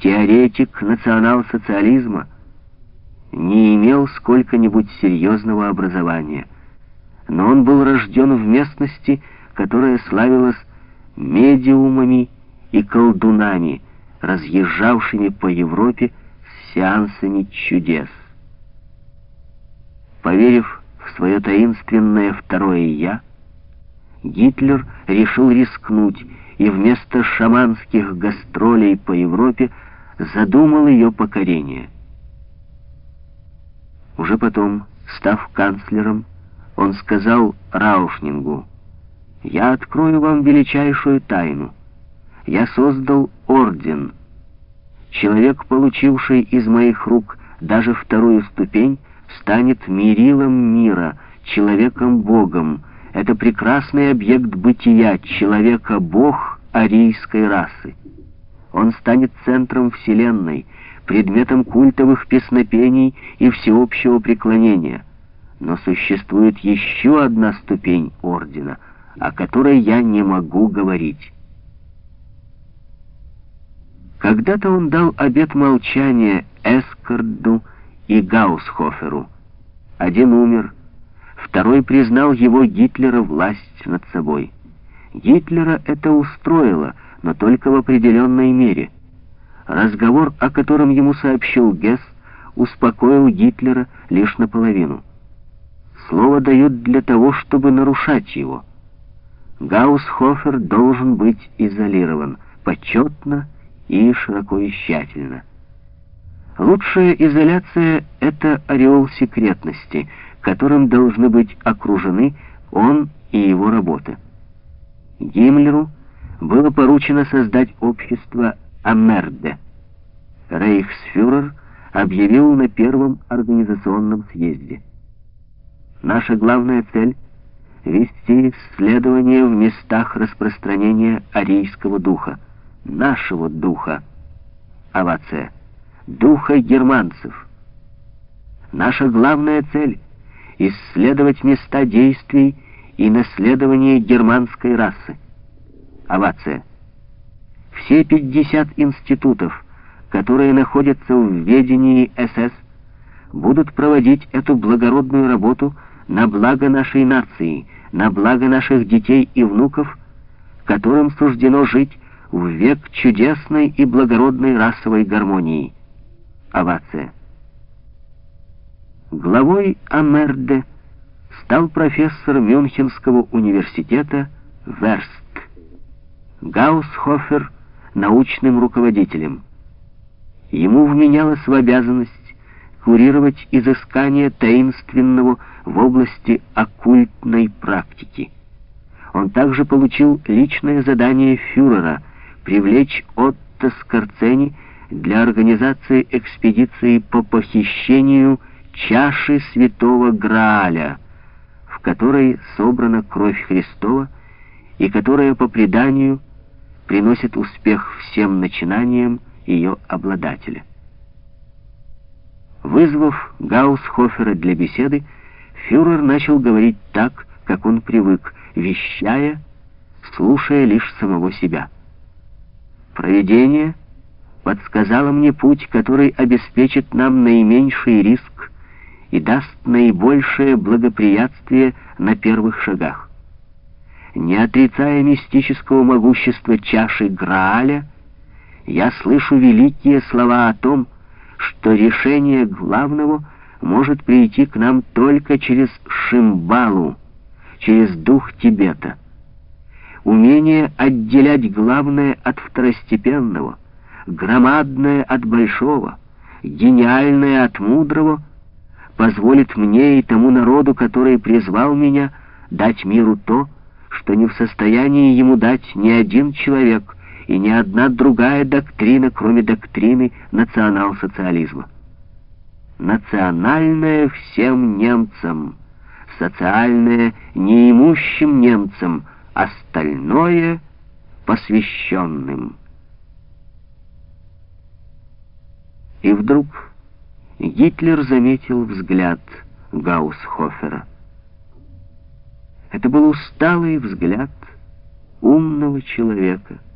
теоретик национал-социализма, не имел сколько-нибудь серьезного образования, но он был рожден в местности, которая славилась медиумами и колдунами, разъезжавшими по Европе с сеансами чудес. Поверив в свое таинственное второе «я», Гитлер решил рискнуть и вместо шаманских гастролей по Европе задумал ее покорение. Уже потом, став канцлером, он сказал Раушнингу, «Я открою вам величайшую тайну. Я создал орден. Человек, получивший из моих рук даже вторую ступень, станет мерилом мира, человеком-богом. Это прекрасный объект бытия, человека-бог арийской расы. Он станет центром Вселенной, предметом культовых песнопений и всеобщего преклонения. Но существует еще одна ступень ордена, о которой я не могу говорить. Когда-то он дал обет молчания Эскарду и Гаусхоферу. Один умер, второй признал его Гитлера власть над собой. Гитлера это устроило, но только в определенной мере. Разговор, о котором ему сообщил Гесс, успокоил Гитлера лишь наполовину. Слово дают для того, чтобы нарушать его. Гаусхофер должен быть изолирован, почетно и широко и тщательно. Лучшая изоляция — это ореол секретности, которым должны быть окружены он и его работа. Гиммлеру было поручено создать общество Амерде. Рейхсфюрер объявил на первом организационном съезде. Наша главная цель — вести исследования в местах распространения арийского духа, нашего духа. Овация духа германцев. Наша главная цель — исследовать места действий и наследования германской расы. Овация. Все 50 институтов, которые находятся в ведении СС, будут проводить эту благородную работу на благо нашей нации, на благо наших детей и внуков, которым суждено жить в век чудесной и благородной расовой гармонии. Овация. Главой Амерде стал профессор Мюнхенского университета Верст. Гаусхофер научным руководителем. Ему вменялось в обязанность курировать изыскание таинственного в области оккультной практики. Он также получил личное задание фюрера привлечь Отто Скорцени для организации экспедиции по похищению чаши святого Грааля, в которой собрана кровь Христова и которая, по преданию, приносит успех всем начинаниям ее обладателя. Вызвав Гаусхофера для беседы, фюрер начал говорить так, как он привык, вещая, слушая лишь самого себя. Проведение — подсказала мне путь, который обеспечит нам наименьший риск и даст наибольшее благоприятствие на первых шагах. Не отрицая мистического могущества чаши Грааля, я слышу великие слова о том, что решение главного может прийти к нам только через Шимбалу, через дух Тибета. Умение отделять главное от второстепенного — громадное от большого, гениальное от мудрого, позволит мне и тому народу, который призвал меня, дать миру то, что не в состоянии ему дать ни один человек и ни одна другая доктрина, кроме доктрины национал-социализма. Национальное всем немцам, социальное неимущим немцам, остальное посвященным. И вдруг Гитлер заметил взгляд Гаусхофера. Это был усталый взгляд умного человека —